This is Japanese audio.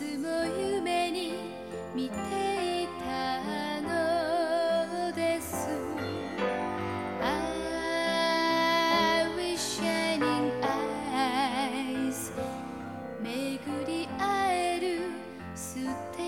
つも夢に見ていたのです。I wish shining eyes 巡り会える素敵